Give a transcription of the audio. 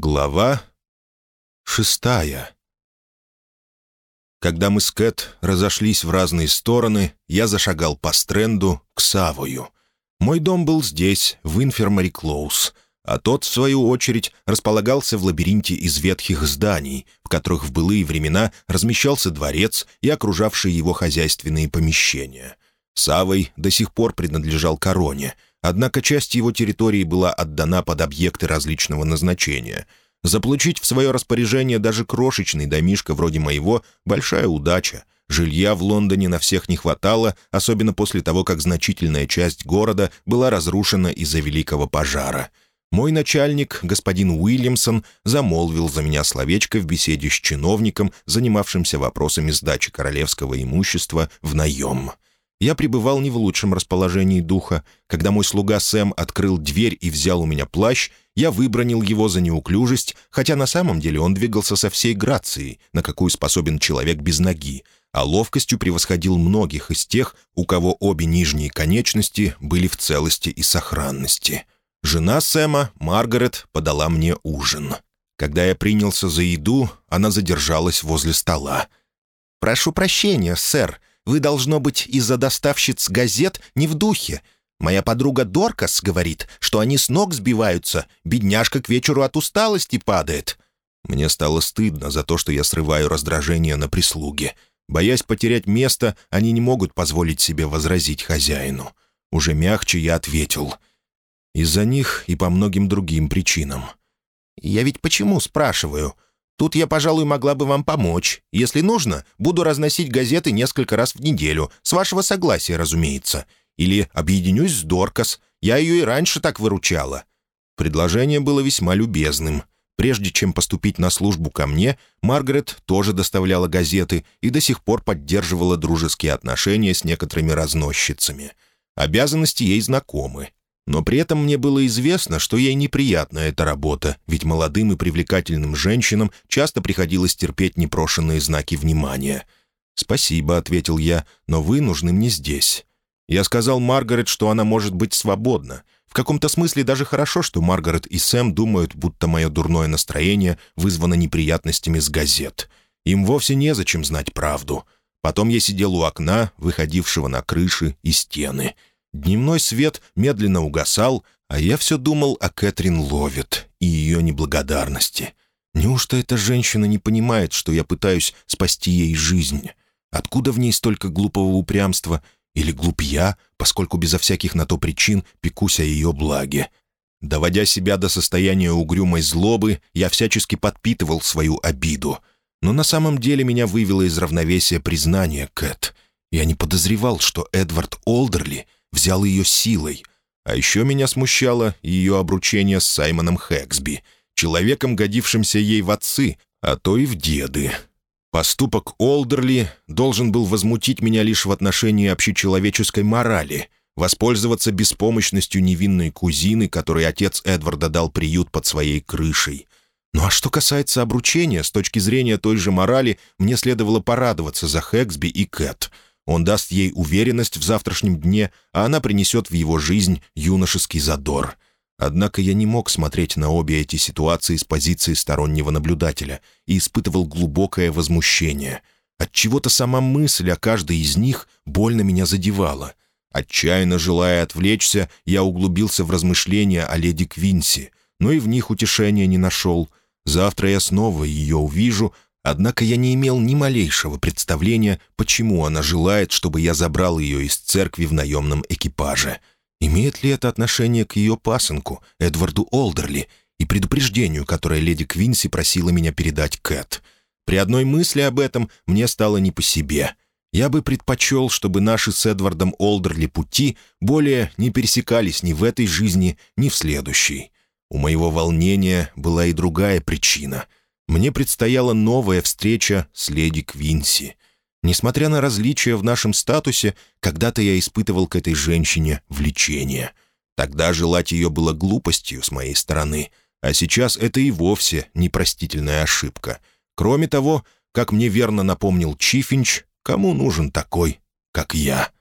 Глава шестая Когда мы с Кэт разошлись в разные стороны, я зашагал по стренду к Савою. Мой дом был здесь, в Инфермари Клоус, а тот, в свою очередь, располагался в лабиринте из ветхих зданий, в которых в былые времена размещался дворец и окружавшие его хозяйственные помещения. Савой до сих пор принадлежал короне — Однако часть его территории была отдана под объекты различного назначения. Заполучить в свое распоряжение даже крошечный домишко вроде моего — большая удача. Жилья в Лондоне на всех не хватало, особенно после того, как значительная часть города была разрушена из-за великого пожара. Мой начальник, господин Уильямсон, замолвил за меня словечко в беседе с чиновником, занимавшимся вопросами сдачи королевского имущества в наем. Я пребывал не в лучшем расположении духа. Когда мой слуга Сэм открыл дверь и взял у меня плащ, я выбронил его за неуклюжесть, хотя на самом деле он двигался со всей грацией, на какую способен человек без ноги, а ловкостью превосходил многих из тех, у кого обе нижние конечности были в целости и сохранности. Жена Сэма, Маргарет, подала мне ужин. Когда я принялся за еду, она задержалась возле стола. «Прошу прощения, сэр», вы, должно быть, из-за доставщиц газет не в духе. Моя подруга Доркас говорит, что они с ног сбиваются, бедняжка к вечеру от усталости падает». Мне стало стыдно за то, что я срываю раздражение на прислуге. Боясь потерять место, они не могут позволить себе возразить хозяину. Уже мягче я ответил. Из-за них и по многим другим причинам. «Я ведь почему спрашиваю?» Тут я, пожалуй, могла бы вам помочь. Если нужно, буду разносить газеты несколько раз в неделю, с вашего согласия, разумеется. Или объединюсь с Доркас. Я ее и раньше так выручала». Предложение было весьма любезным. Прежде чем поступить на службу ко мне, Маргарет тоже доставляла газеты и до сих пор поддерживала дружеские отношения с некоторыми разносчицами. Обязанности ей знакомы. Но при этом мне было известно, что ей неприятна эта работа, ведь молодым и привлекательным женщинам часто приходилось терпеть непрошенные знаки внимания. «Спасибо», — ответил я, — «но вы нужны мне здесь». Я сказал Маргарет, что она может быть свободна. В каком-то смысле даже хорошо, что Маргарет и Сэм думают, будто мое дурное настроение вызвано неприятностями с газет. Им вовсе незачем знать правду. Потом я сидел у окна, выходившего на крыши и стены — Дневной свет медленно угасал, а я все думал о Кэтрин Ловит и ее неблагодарности. Неужто эта женщина не понимает, что я пытаюсь спасти ей жизнь? Откуда в ней столько глупого упрямства? Или глуп я, поскольку безо всяких на то причин пекусь о ее благе? Доводя себя до состояния угрюмой злобы, я всячески подпитывал свою обиду. Но на самом деле меня вывело из равновесия признание Кэт. Я не подозревал, что Эдвард Олдерли — взял ее силой. А еще меня смущало ее обручение с Саймоном Хэксби, человеком, годившимся ей в отцы, а то и в деды. Поступок Олдерли должен был возмутить меня лишь в отношении общечеловеческой морали, воспользоваться беспомощностью невинной кузины, которой отец Эдварда дал приют под своей крышей. Ну а что касается обручения, с точки зрения той же морали, мне следовало порадоваться за Хэксби и Кэт — он даст ей уверенность в завтрашнем дне, а она принесет в его жизнь юношеский задор. Однако я не мог смотреть на обе эти ситуации с позиции стороннего наблюдателя и испытывал глубокое возмущение. Отчего-то сама мысль о каждой из них больно меня задевала. Отчаянно желая отвлечься, я углубился в размышления о леди Квинси, но и в них утешения не нашел. Завтра я снова ее увижу, Однако я не имел ни малейшего представления, почему она желает, чтобы я забрал ее из церкви в наемном экипаже. Имеет ли это отношение к ее пасынку, Эдварду Олдерли, и предупреждению, которое леди Квинси просила меня передать Кэт? При одной мысли об этом мне стало не по себе. Я бы предпочел, чтобы наши с Эдвардом Олдерли пути более не пересекались ни в этой жизни, ни в следующей. У моего волнения была и другая причина — мне предстояла новая встреча с леди Квинси. Несмотря на различия в нашем статусе, когда-то я испытывал к этой женщине влечение. Тогда желать ее было глупостью с моей стороны, а сейчас это и вовсе непростительная ошибка. Кроме того, как мне верно напомнил Чифинч, кому нужен такой, как я?»